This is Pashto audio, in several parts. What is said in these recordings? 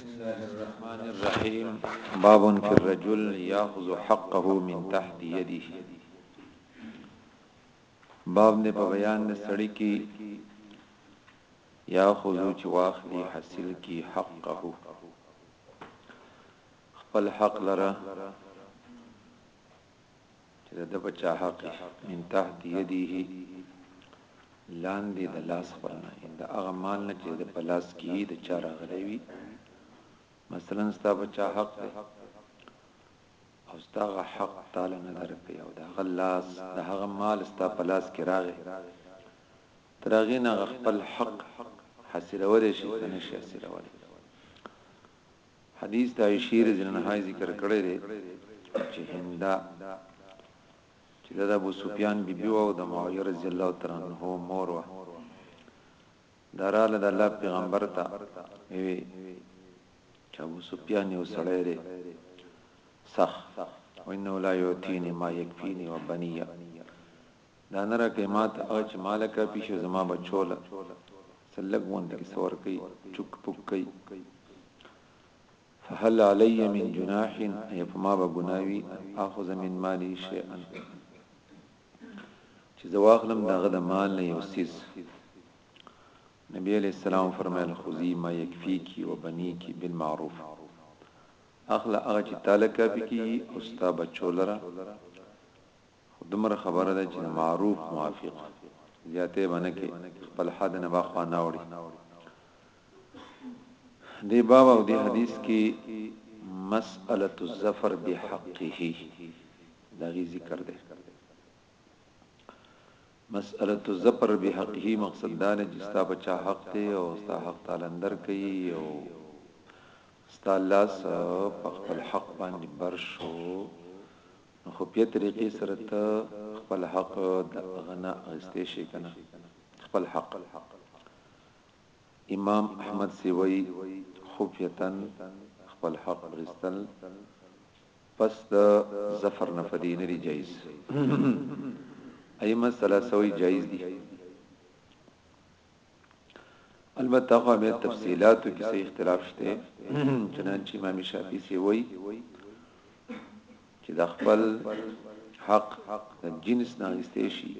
بسم الله الرحمن الرحيم باب في الرجل ياخذ حقه من تحت يده باب نه په بیان د سړی کې یا خذو چې واخلي حاصل کی حقه خپل حق لره چې د ده په چا حق من تحت یده لاندې د لاس خپل نه د هغه مال نه چې د په لاس کې د چا راغلی وي مثلا ستا په چا حق دی او ستا حق تعالی نه درکې او د هغه لاس د هغه مال ستا په لاس کې راغی ترغه نه خپل حق حاصلول شي کنه شي حاصلول حدیث د عائشې رضی الله عنها ذکر کړی دی چې هندا چې د ابو سفیان بیبي او د معاویه رضی الله تعالی عنہ مور و دراله د الله پیغمبر ته وی چې ابو سفیان یو سړی دی صح وانه لا یعطيني ما يكفيني وبنيه دا نه راکړی ماته هغه چی ماله کافی شی زما بچو له څه لږ وند کی څه ورکوی چک پک کوی فهل علی من جناح ای په ما به ګناه وی ان اخذ من مالی شیئا چې زواخلم دغه د مال نه یو سیس نبی علیہ السلام فرمایل خذی ما یکفیکی و بنیکی بالمعروف اخلا هغه چې تعالی کافی کی او ستا بچو لره خو دومره خبره ده چې د معروف موافق زیاتی به نه کې خپل حد نه به خوا نه وړي دی باب او دی حدیث کې مسأله الظفر بحقه دا غي ذکر ده مسأله الظفر بحقه مقصد دا نه چې ستا بچا حق ته او ستا حق تعالی اندر کوي او ستا لاس په خپل حق باندې برشو نو خفيه طريقې سره ته خپل حق د هغه نه اخيستې شي کنه خپل حق امام احمد سی وی خفيه خپل حق اخيستل پس د ظفر نه فدی نه دی جایز ائمه ثلاثه وی جایز دی البته خو به تفصيلاتو کې څه اختلاف شته چنانچه امام شافعي سي وای چې د خپل حق د جنس نه ایستې شي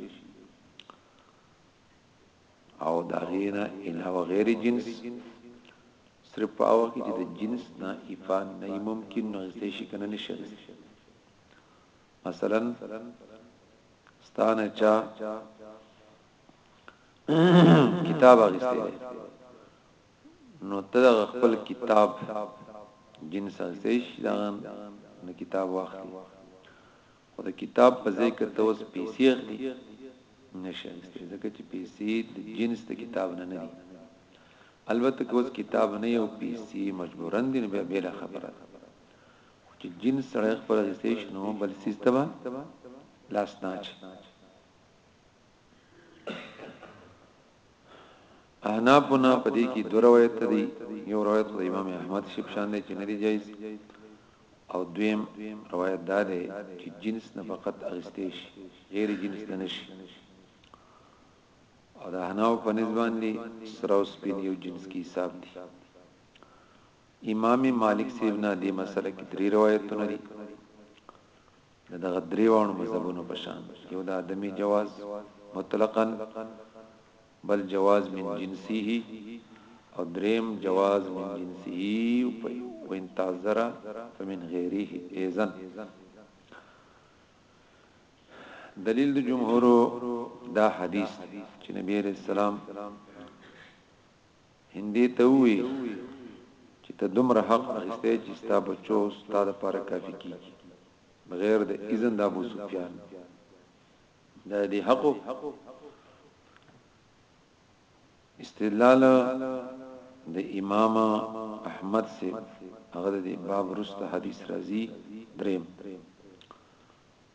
او دا غینا علاوه غیر جنس صرف په هغه کې چې د جنس نه ایفان نه ممکن نه ایستې شي کنه نشي مثلا ستانه چا کتاب اغسته نو تر خپل کتاب جنس اغسته شي دا نه کتاب واخلي خو د کتاب په ځای کې ته اوس پیسې اخلي نشه اغسته ځکه چې پیسې د جنس د کتاب نه نه دي البته که اوس کتاب نه یو پیسې مجبورن دي نو بیا بیره خبره ده چې جنس سره خپل اغسته شي نو بل سیستم لاس نه اچي احنافنا په دې کې دوه روایت دي یو روایت د امام احمد شپ شان دی چې نه دی جایز او دویم روایت دا دی چې جنس نه فقط اغستې شي غیر جنس نه نشي او د احناف په نسبت دي سره او سپین یو جنس کې حساب دي امام مالک سیبنا دې مسله کې درې روایتونه دي د دغه درې واړو مذهبونو په شان یو د آدمي جواز مطلقاً بل جواز من جنسه او دریم جواز من جنسه و ان تعذر فمن غیره ایزن دلیل د جمهور دا حدیث چې نبی رسول الله هندي ته ووي چې ته دومره حق اخیستی چې ستا بچو ستا لپاره کافي کیږي بغیر د اذن د ابو سفیان دا دی حق استدلال د امام احمد سے هغه د باب رست حدیث رازی دریم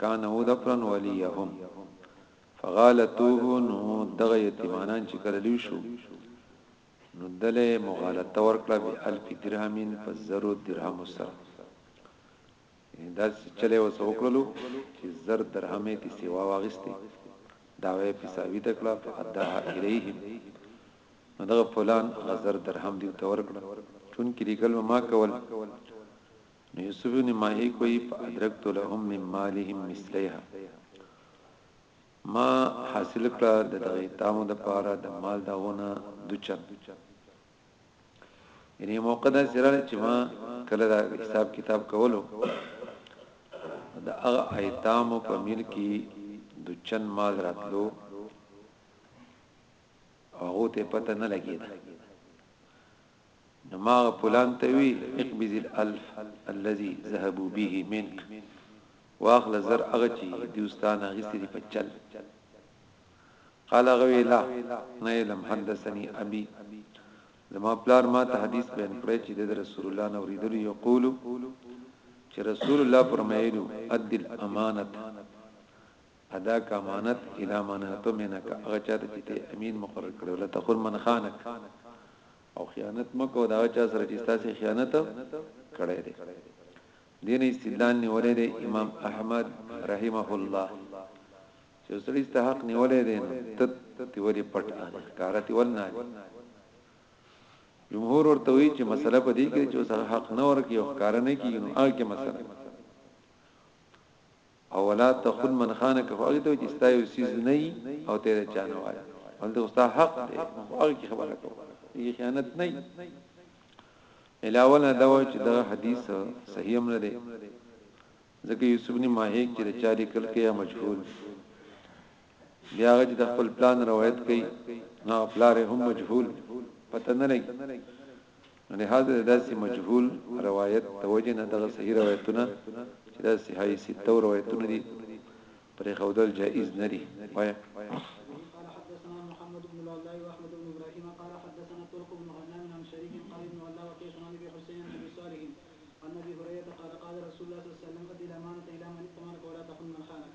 کان هو دفرن وليهم فغالتوه نو دغه یتیمانان چې کله لوی شو نو دله مغالطه ورکړه به الف درهمین په زرو درهم سره یعنی دا چلے وسه وکړلو چې زر درهمه دي سیوا واغستی داوی په ثابت کړه فاداها الیهم نو دغه فلان غزر درهم دی تور کړه چون کې لیکل ما کول نو یوسف ابن ماهیک وی فادرکت لهم من مالهم مثلیها ما حاصل کړه د دغه تامو د پاره د مال داونه دچن یعنی موقع دا سره چې ما کله دا حساب کتاب کولو دا هغه ایتامو په مل کې دچن مال راتلو هغه ته پته نه لګیدا نو ما هغه پلان ته وی اقبض الالف الذي ذهبوا به منک واخله زر هغه چی دوی ستا نه اخیستی دی په چل قال هغه وی لا نه علم حدثني ابي زما پلار ما ته حدیث بیان کړی چې د رسول الله نه اوریدلو یقول چې رسول الله فرمایلو ادل امانت ادا که امانت اذا منعته منک هغه چا ته چې ته امین مقرر کړې ولا تخون من خانک او خیانت مکو دا چا سره چې تاسو خیانت کړې دي دین استدلال نیولې دی امام احمد رحمه الله چې سړی استحق نیولې دی نو تت تیوري پټ ان کارت ولنا جمهور ورته وی چې مسله په دې کې چې اوس حق نه ورکی او کار نه کیږي نو هغه کې مسله او ولا تخن من خانک خو هغه ته چې ستا یو سیز نه وي او ته د چانه وایې ولته ستا حق دی خو هغه کی خبره کو یی خیانت نه علاوه نه دا وایي چې دا حدیث صحیح هم نه دی ځکه یوسف بن ماهیک چې چاري کل کې مجهول بیا هغه چې د خپل پلان روایت کوي نو پلار یې هم مجهول پته نه لګي نه هدا داسې مجهول روایت توجه نه دغه صحیح روایتونه چې دا صحیح سته روایتونه دي پر خودل جائز نه دي وای النبي هريره قال قال رسول الله صلى الله عليه وسلم ادي الامانه الى من اتمنك ولا تخن من خانك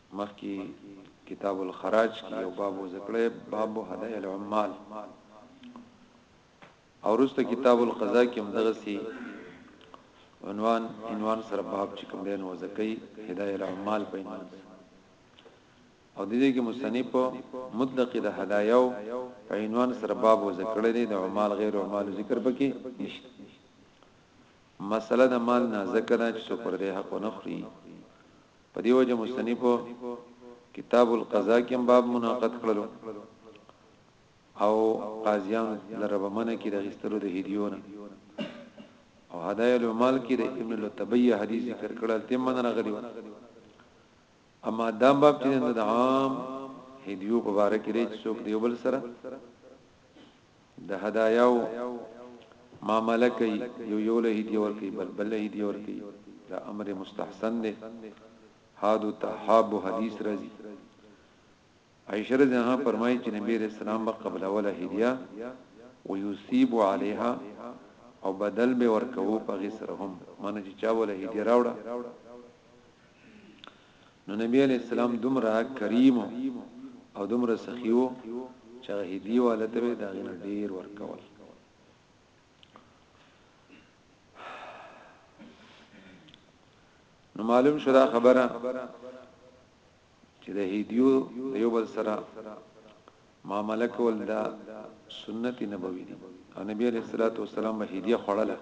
مخکي کتاب الخراج کې یو باب ذکرې باب هدايا العمال او رسته کتاب القضاء کې هم دغه سي عنوان عنوان سره باب چې کوم دین وزکای هدايه العمال په عنوان او د دې کې مصنف مطلق د هدايو په عنوان سره باب وزکړل دي د عمال غیر عمال ذکر پکې نشته مسله د مال نه ذکر چې پر دې حق نه خوري په دې وجه مصنف کتاب القضاء کې هم باب مناقض کړلو او قاضیان لرب منه کې د غستلو د هدیونه او هدايا المال کې د ابن لتبیه حدیث ذکر کړل تم من راغلی اما دا باب چې د عام هدیو په اړه کې لري څوک دیوبل سره د هداياو معامله کوي یو یو له هدیه ور کوي بل بل له هدیه ور کوي دا امر مستحسن دی حادو تحاب حدیث راځي عائشہ رضی الله عنها فرمایي چې نبی رسول الله به قبل اوله هدیه ويصيب عليها او بدل به ورکوو په غسرهم معنی چې چا ولا هدیه راوړه نو نبی علیه السلام دومره کریم او دومره سخی وو چې هغه هدیه والا ته به داغه نه ډیر ورکول نو معلوم شو دا خبره چې د هدیو د یو بل سره معاملې کول دا سنت نبوي دي او نبی علیه الصلاۃ والسلام به هدیه خړله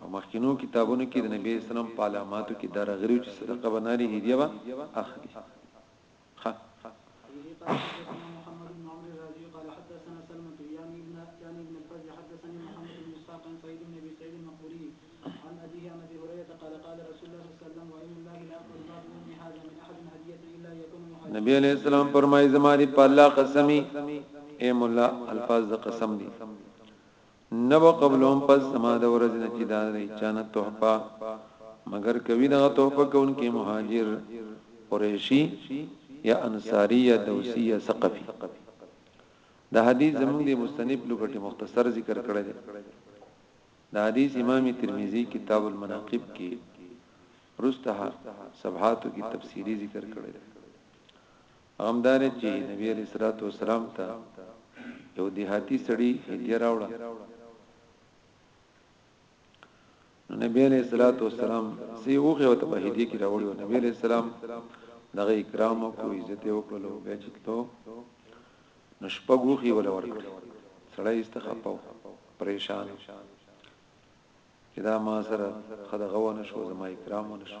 او مخکینو کتابونو کې د نبی صلی الله علیه وسلم په علاماتو کې دا راغلي چې صدقه به ناري هدیه به اخلي خ نبی علیہ السلام فرمایي زماري په الله قسمی اے مولا الفاظ د قسم دي نه به قبلوم پس زما د ورځې نه چې دا دی چا نه تحفه مګر کوي دغه تحفه کوونکی مهاجر قریشي یا انصاري یا دوسي یا ثقفي دا حدیث زمونږ د مستنیب لوګټي مختصر ذکر کړی دی دا حدیث امام ترمذی کتاب المناقب کې رسته صفحاتو کې تفصیلی ذکر کړی دی هغه هم دا دی چې نبي عليه الصلوة والسلام ته يو ديهاتي سړي هديه راوړه، نو نبي عليه الصلوة والسلام سي وخه ته په هديه کې راوړو نبي عليه السلام دغه اکرام او عزت یې وکړلو بیا چې تلو نو شپږوخي ولا ورکړ سړی استخپاو پریشان چې دا ما سره خدغه ونه شو زما اکرام ونه شو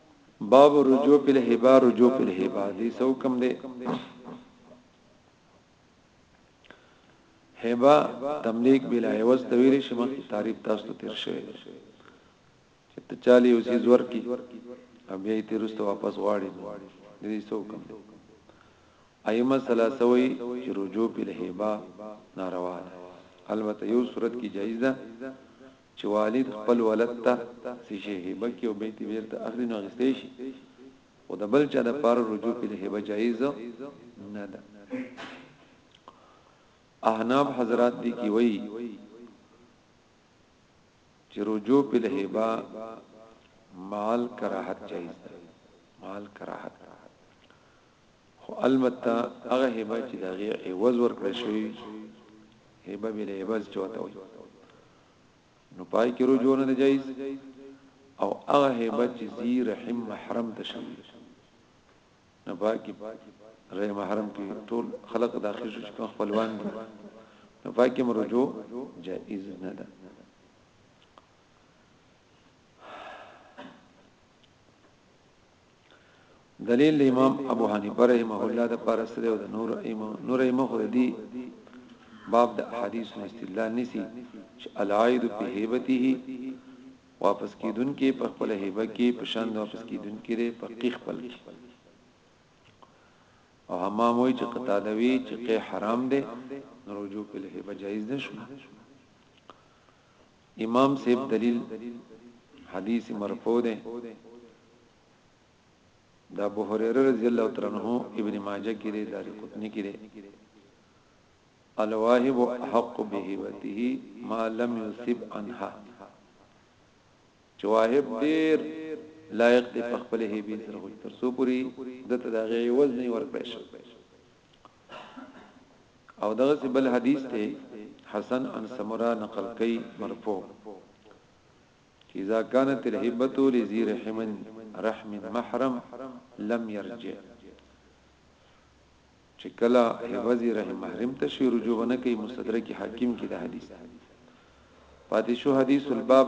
باب الرجوع فی الهبه رجوع فی الهبه دې څه حکم دی هبه تملیک بلا عوض تویل شي مخکې تعریف تاسو ته تیر شوی چې ته چالي او سیز ورکی بیا یې تیرسته واپس غواړي دې څه حکم دی ائمه ثلاثوی چې رجوع فی الهبه ناروا ده البته یو صورت کې جایز ده چې والد خپل ولد ته څه شی هبه کړي او بیا ترې بیرته اخلي نو اخیستی شي خو د بل چا لپاره رجوع په دې هبه جایز نه ده احناف حضرات دي کی وایي چې رجوع په لهبا مال کراحت جایز ده مال کراحت خو البته هغه هبه چې د هغې عوض ورکړی شوی وي هبه بل عوض چوته وي نو پای کې رجوع نه جایز او هغه هبه چې زی رحم محرم ته شوی نه باقي رحم محرم کې ټول خلق داخل شو چې خپلوان دي نه باقي مرجو جائز نه ده دلیل د امام ابو حنیفه رحمه الله د پاره سره او د نور ائمه نور ائمه خو دي باب د احادیث استدلال نسی چې العائد په هیبته واپس کیدون کې په خپل هیبه کې په شان د واپس کیدون کې لري په قیخ خپل کې او حمام وی چې قطاده وی چې قی حرام ده نو رجوع په هیبه جایز نشو امام صیب دلیل حدیث مرفوع ده د ابو هريره رضی الله تعالی عنہ ابن ماجه کې لري دار قطنی کې لري الواهب حق بهبته ما لم يصب عنها جواهب ډیر لایق دی په خپل هیبي سره خو تر سو پوری دته دغه وزن ورکړی شو او دغه سی بل حدیث ته حسن ان سمرا نقل کئ مرفوع چې اذا كانت الهبه لذي رحم رحم محرم لم يرجع چې کلا هوزي رحم محرم ته شی رجوع نه کوي مستدرک حاکم کې دا حدیث پاتې شو حدیث الباب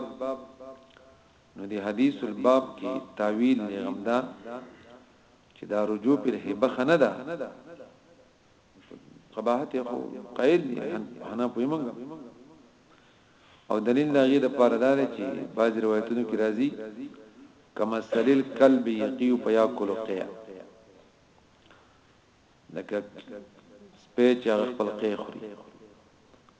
نو دی حدیث الباب کې تعویل لغمدا چې دا رجوع پر هبه خنه ده قباحت خو قائل دي انا په موږ او دلیل دا غي د پاره دار چې بعض روایتونو کې راځي کما سلیل قلب یقیو پیا کولو قیا لکه سپیچ هغه خپل قیخوري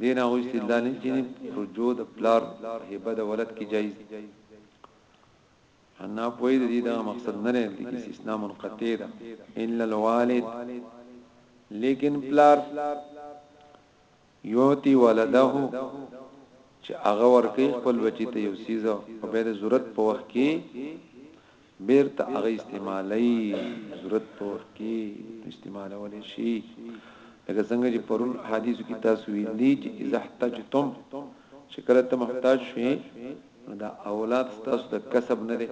دې نه وروسته دا نجنی رجوع د پلار په هبه د ولد کې جایز دی انا پوی د دې دا مقصد نه لري د استثناء منقطع ده الا الوالد لیکن پلار یوتی ولده چې هغه ورکی خپل بچی ته یو سیزه او به د ضرورت په وخت کې بیرته هغه استعمالوي ضرورت په وخت کې استعمالول شي لکه څنګه چې پرون حدیثو کې تاسو ویل دي چې اذا احتجتم شکر ته محتاج شي دا اولاد تاسو د کسب نه دي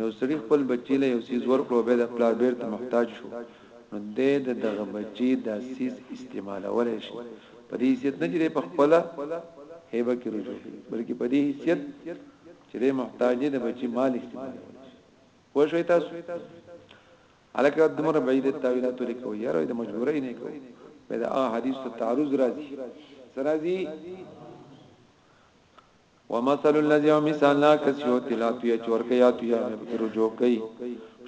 یو سړي خپل بچی له یو سیز ورکړو به د پلار بیر ته محتاج شو نو د دغه بچی د سیز استعمالول شي په دې حیثیت نه جری په خپل هیبه کې رجوع بلکې په دې حیثیت چې دې محتاج دې بچي مال استعمال پوه شئ تاسو الکه دمر بعید تعویلات لري کوي یاره د مجبورای نه کوي په دا حدیث ته تعرض راځي سرازي ومثل الذي مثال لا کسیو تلاتیا چور کیا تیا مبتر جو کوي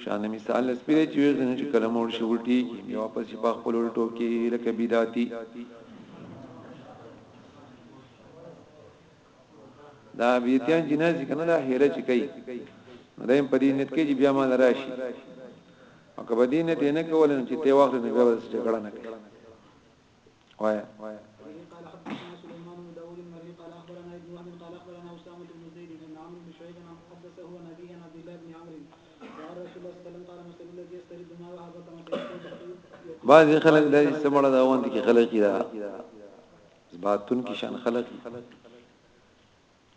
شان مثال سپیره چې وزن چې کلم ور شي ولټي کی واپس په خپل ولټو کې لکه بداتی دا بیتیان جناز چې کنه دا هیله چې کوي دایم په دې نیت کې چې بیا مال راشي او کبه دې نیت نه کول چې ته وخت نه به څه جګړه نه کوي وایا بعضی خلک د سمړه دا وند کې خلک دا زباتون کې شان خلک دي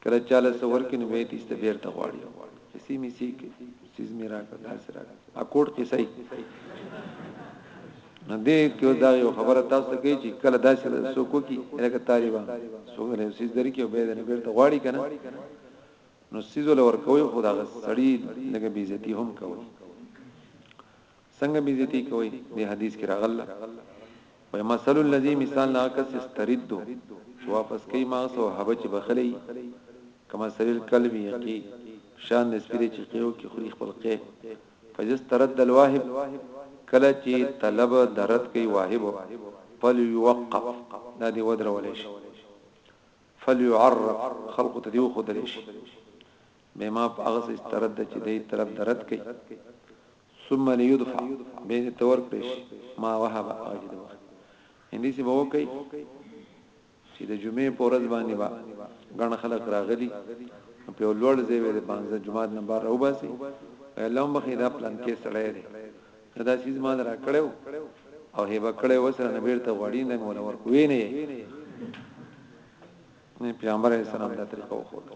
کله چاله سور کې نو ویتی است بیر ته غواړي کسی می سی کې سیز می راکړه داس راکړه اکوټ کې سای نه دې کې دا یو خبره تاسو ته کوي چې کله داسې سوق کی لکه طالبان سوق له سیز درې کې به دې بیر ته غواړي کنه نو سیز ول ور کوي خدا غ سړی لکه بیزتی هم کوي څنګه بې عزتي کوي دې حدیث کې راغله وای مثل الذي مثال نا کس استرد چې واپس کوي ما سو هبه چې بخلی کما سلیل قلب یقی شان د سپیری چې قیو کې خوري خپل قه فجس ترد الواهب کله چې طلب درت کوي واهب فل يوقف دا دی ودرول شي فل يعرف خلق ته دی خو درې شي بما په هغه څه استرد چې دی طلب درد کوي ثم ليدفع به دې تور کړی شي ما وهب هغه چې دوه هندي سي به وکي چې د جمعې په ورځ باندې با غن خلک راغلي په لوړ ځای وي د بانزه جمعات نه بار او باسي الله مخې دا پلان کې سړی دی دا چیز ما درا کړو او هبه کړو وسره نبیر ته غوړی نه مولا ورکوي نه نه پیغمبر اسلام دا طریقه وخوړه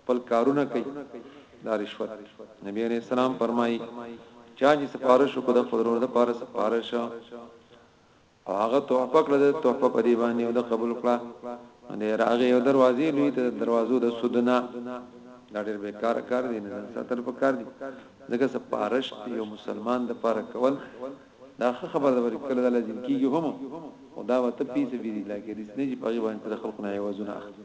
خپل کارونه کوي دا رشوت نبی عليه السلام فرمایي چا چې سفارش وکړ د خپل ورور د پاره سفارش او هغه تحفه کړه د تحفه په دی باندې او د قبول کړه نو د راغه یو دروازې لوی ته دروازو د سودنا دا ډېر بیکار کار دی نه ستر په کار دی ځکه سپارښت یو مسلمان د پاره کول دا خبر د ور کله د لازم کیږي هم او دا وته پیسې بي دي لکه د سنې په غیبه تر خلق نه یوازونه اخلي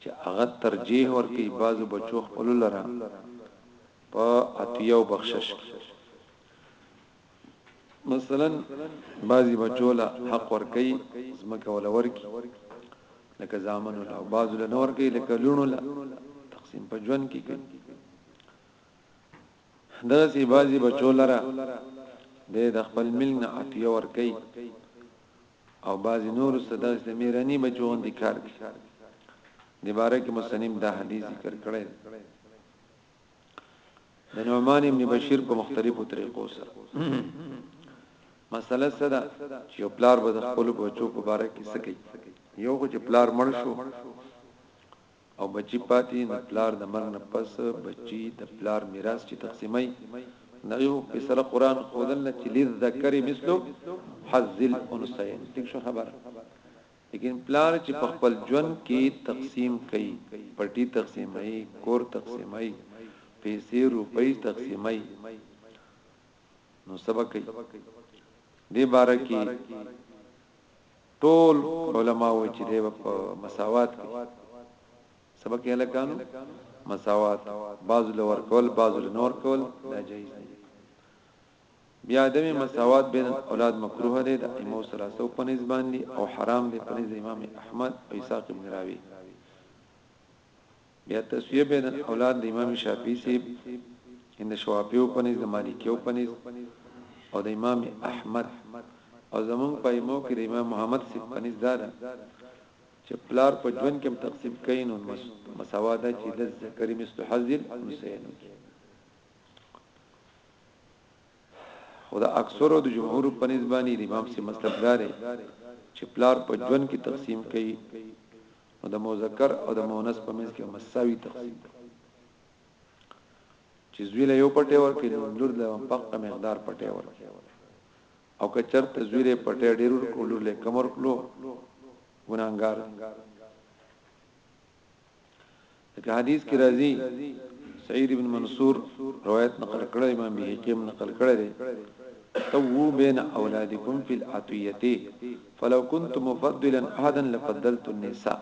چې هغه ترجیح ورکوي بعضو بچو خپلو لره په عطیه او بخشش کې مثلا بعضی بچو له حق ورکوي زمکه ولا ورکي لکه زامن ولا بعضو له نور کوي لکه لونو لا تقسیم په جون کې کوي دغه سی بعضی بچو لره د خپل ملک نه عطیه ورکوي او بعضی نور څه داسې د میرانی بچو غوندي کار کوي د باره کې مسلم دا حدیث ذکر کړی د نعمان ابن بشیر په مختلفو طریقو سره مسله صدا چې پلار به د خپل بچو په باره کې سکی یو خو چې پلار مړ شو او بچی پاتی د پلار د مرګ نه پس بچی د پلار میراث چی تقسیموی نو یو په سره قران خودل نه چی للذکر مثل حظ الانثیین ټیک شو خبر لیکن پلار چې په خپل ژوند کې تقسیم کوي پټي تقسیمای کور تقسیمای پیسې روپۍ تقسیمای نو سبا کوي دې بار کې ټول علماء وایي چې دی په مساوات کې سبق یې لکانو مساوات بعض له ور کول بعض له نور کول دا جایز دی بیا د مساوات بین اولاد مکروه دی د امام ثلاثه په نسبت باندې او حرام دی په نسبت امام احمد او اسحاق ابن راوی بیا تسویه بین الاولاد د امام شافعی صاحب ان شوافیو پنځ د مالکیو پنځ او د امام احمد او زمون پایمو کې د امام محمد صاحب پنځ دا ده چې پلار په ژوند کې تقسیم کین او مساوات چې د ذکر مثل حذر حسین خدا اکثر او د جمهور په نسبت امام سي مطلب داري چې پلار په ژوند کې تقسیم کړي او د مذکر او د مؤنث په منځ کې مساوي تقسیم ده چې زوی له یو پټه ورکې نو لور له پق مقدار پټه ورکې او که چرته زوی له پټه ډیر ورکو لور له کم ورکلو ګناګار لکه حدیث کې راځي سعید ابن منصور روایت نقل کړی امام بهقی هم نقل کړی دی تو بین اولادکم فی العطیه فلو كنت مفضلا احدا لفضلت النساء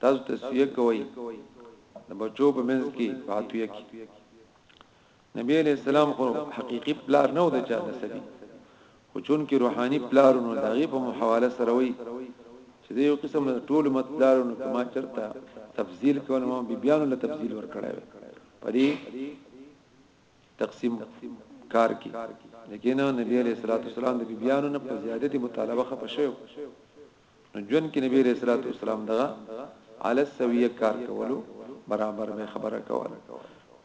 تاسو تسویه کوي د بچو په منځ کې فاتویه کې نبی علیه السلام خو حقیقي پلار نه و د چا نسبی خو چون کې روحاني پلارونو دغه په محواله سره وي چې د یو قسم ټول مت پلارونو کما چرته تفضیل کول مو بي بیانو له تفضیل ور کړی وي پدې تقسیم کار کې لیکن نبی علیہ الصلوۃ والسلام د بي بیانو نه په زیادتي مطالبه خپه شو نو جون کې نبی رسول الله والسلام دغه علی السویه کار کولو برابر به خبره کوله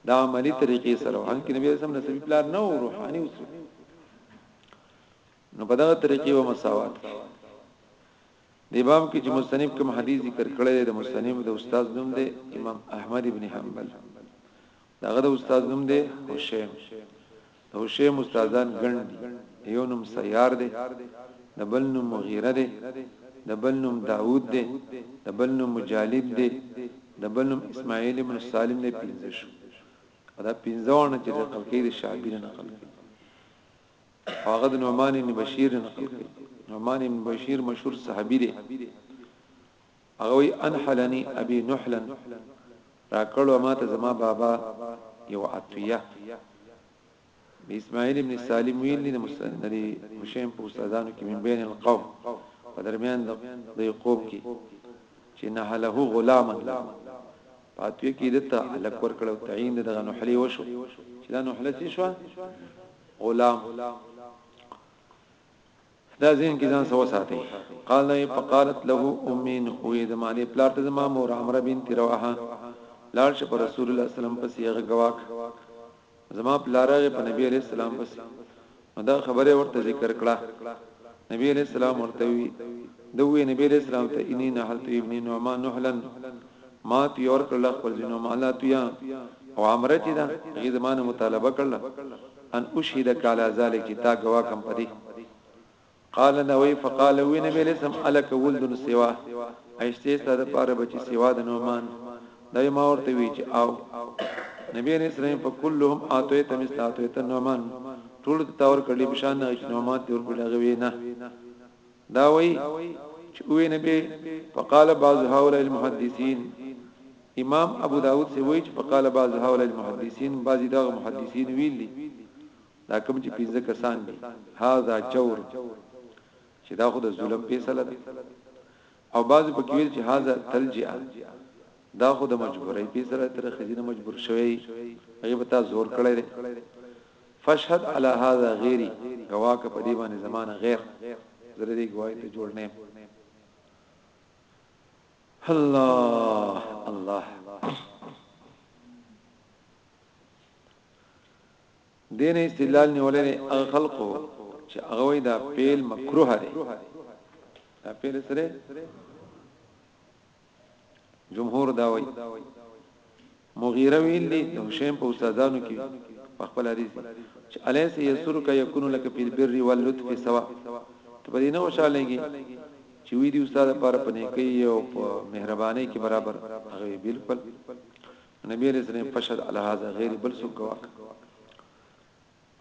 دا عملی طریقې سره هان کې نبی رسول الله سبي پلان نه او روحاني اوسو نو په دغه طریقې و مساوات د امام کې چې مصنف کوم حدیث ذکر کړی دی د مصنف د استاد نوم دی امام احمد ابن حنبل د هغه د استاد نوم دی هشيم. د هشيم استادان ګڼ دي. د يو نوم سيار دی، د بل نوم مغيره دی، د بل نوم داود دی، د بل نوم مجالد دی، د بل نوم اسماعيل ابن سالم دی، پنځه شو. او دا پنځه واړه چې نقل کوي د شعبي نه نقل کوي. او هغه د نعمان ابن بشير نه نقل کوي. نعمان ابن بشير مشهور صحابي دی. هغه وی انحلنی ابی نحلا راکړو ما ته زما بابا یو عطیه د اسماعیل ابن سالم ویل دي مسند لري مشیم په استادانو کې من بین القوم په درمیان د قوم کې چې نه له غلام پاتوی کې دته الک ور کړو تعین دغه نحلی وشو چې دا نحلی شو غلام دا ذهن کې ځان سو ساتي قال نه فقالت له امي نوې د مالې پلار ته زما مور عمره بنت رواحه لاړ شه پر رسول الله سلام پس یې غواک زما پلار هغه په نبی عليه السلام پس نو دا خبره ورته ذکر کړه نبی عليه السلام ورته وی دوی نبی عليه السلام ته اني نحلت ابن نعمان نحلن ما تو یور کړل خپل جنو مالاتیا او عمره چې دا غي زمانه مطالبه کړل ان اشهدک علی ذلک چی تا ګواه کم په دی قال نوی فقال وی نبی لسم الک ولد سوا ایشته ستا د پاره بچی سوا د نومان دا ما ورته وی چې او نبی علیہ السلام په كلهم اعطيت مثل اعطيت نومان ټول تور کړي بشان نه چې نومان تور کړي غوي نه دا وایي چې اوې نه به فقال بعض هؤلاء المحدثين امام ابو داود سی وایي چې فقال بعض هؤلاء المحدثين بعضی دغه محدثین ویلي دا کوم چې پنځه کسان دي هاذا جور چې دا خو د ظلم فیصله ده او بعض په کې ویل چې هاذا تلجئه دا خو د مجبورۍ فیصله تر خزینه مجبور شوی هغه به تا زور کړی فاشهد علی هذا غیری ګواه که په دې باندې زما نه غیر زه د دې ګواهی ته جوړ نه یم الله الله دین استدلال نیولې هغه خلقو چې هغه وی دا پیل مکروه دی دا پیل سره جمهور دا وایي مغیره ویل دي د هشام په استادانو کې په خپل حدیث چې الیس یسرک یکون لك فی البر واللطف سوا ته په دې نه وشالېږي چې وی دي استاد لپاره په نیکی او په مهرباني کې برابر هغه بالکل نبی رسول الله فشد علی هذا غیر بل سو گواک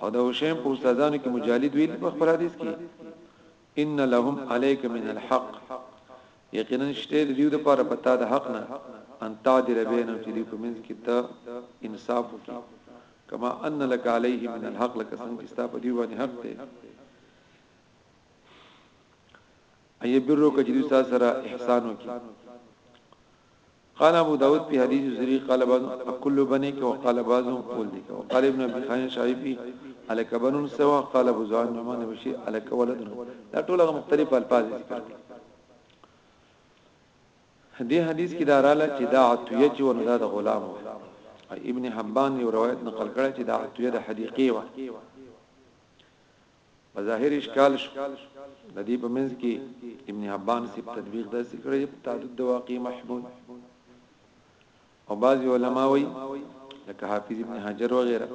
او د هشيم په استادانو کې مجالد ویلي په خپل حدیث کې ان لهم عليک من الحق یقینا شته د دیو د پاره پتا د حق نه ان تعدل بینهم چې دی په منځ کې ته انصاف وکي کما ان لك عليه من الحق لك څنګه چې ستا په دیو باندې حق دی اي برو کجري سره احسان وکي قال ابو داود فی حدیث زری قال بعض اکل بنی که وقال بعض قول دی که وقال ابن ابي خان شاعر فی الک بنون سوا قال ابو زعان نعمان بشیر الک ولد دا ټول مختلف الفاظ ذکر کړي دې حدیث کې دا رااله چې دا عطیه چې ونه دا د غلام و ابن حبان یو روایت نقل کړی چې دا عطیه د حدیقې و په ظاهر اشکال شو د دې په منځ کې ابن حبان سي تطبیق د ذکر یې په تعدد د واقع محمول او بعض علما وایي لکه حافظ ابن حجر وغيرها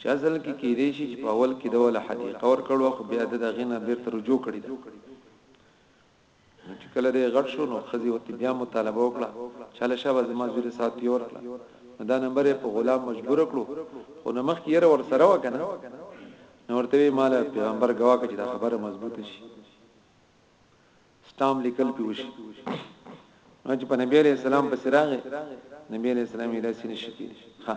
چې اصل کې کې دې شي چې په اول کې د ول حدیقه ور کړو خو بیا د غنه بیرته رجوع کړی نو چې کله دی غټ شو نو ښځې ورته بیا مطالبه وکړه چې هله شابه زما زوی له ساعت پې ورکړه نو دا نمبر یې په غلام مجبور کړو خو نه مخکې یره ور سره وکنه نو ورته وی مال پیغمبر گواه کړي دا خبره مضبوطه شي سټام لیکل پی وشي نو چې په نبی عليه السلام په سراغه نبی عليه السلام یې داسې نشي کېږي ها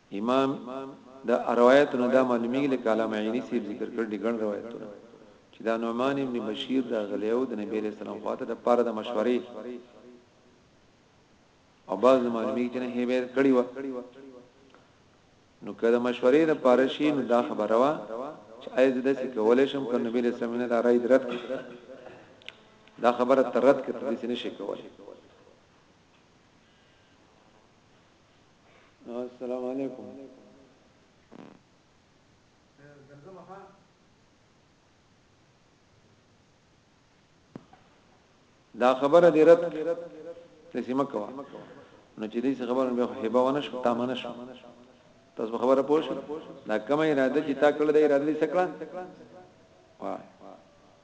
امام د روایاتو نه دا معلومیږي لکه علامه عیني صیب ذکر کړي دي ګڼ روایتونه چې دا نعمان ابن بشیر راغلی او د نبی علیہ السلام خواته د پاره د مشورې او بعض معلومی چې نه هیبر کړی و نو کله مشورې د پاره شي نو دا خبره وا چې ایز د څه کول شم ک نبی علیہ السلام نه دا راي درت دا خبره ترت کته دې نشي کولای السلام علیکم ګرځم ها دا خبره دې رد تاسو مکوا نو چې دې خبره به هبه ونه شو تا منه شو تاسو خبره پوه شئ دا کومه اراده چې تا کړل دا اراده دې سکړه وای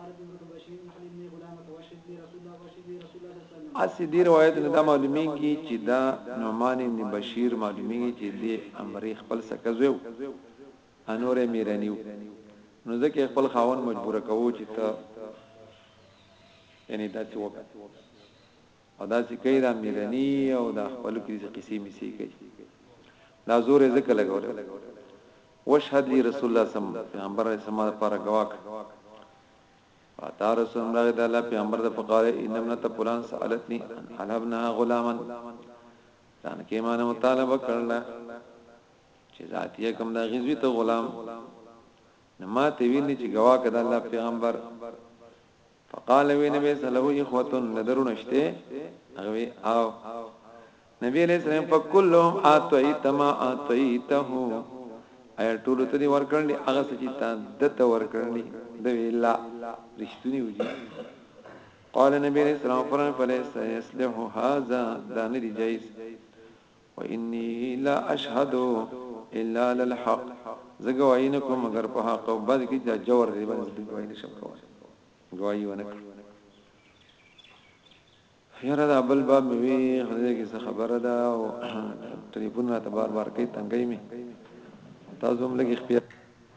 قالت امرأة بشير بن حليم ني غلامك واشهد لي رسول الله واشهد لي رسول الله صلى الله عليه وسلم اسې دې روایت نه دا معلومیږي چې دا نعمان ابن بشیر معلومیږي چې دې امرې خپل سکزوی وو انورې میرنی وو نو ځکه خپل خاون مجبور کوو چې ته یعنی دا څه وکړه او داسې کوي دا میرنی او دا خپل کې دې قصې میسي کوي دا زور یې ځکه لګول وشهد لی رسول الله سم پیغمبر اسلام لپاره گواک فاتا رسول الله د الله پیغمبر د فقاره انم نه ته پلان سالتنی ان ابنا غلاما ځان کې معنی مطالبه کړل چې ذاتیه کوم د غزوی ته غلام نو ما ته ویل چې گواک د الله پیغمبر فقال وی نبی صلی الله علیه اخوتن ندرونه شته هغه وی او نبی علیہ السلام فکلهم اعطیت ما اعطیته اي ټول ته دی ورکړل هغه چې تا دته ورکړل دی ویلا رښتونی وږي قال نبی علیہ السلام فرمایي فلیس یصلح هذا دا نه دی جایز واني لا اشهد الا للحق زه ګواهي نه کوم مګر په حق او بد کې چې جور دی باندې زه ګواهي نشم کولای ګواهي ونه کړم یاره دا بل باب مې وی خدای کې څه خبره ده او ټلیفون راته بار بار کوي تنګي مې تاسو هم لګي خپل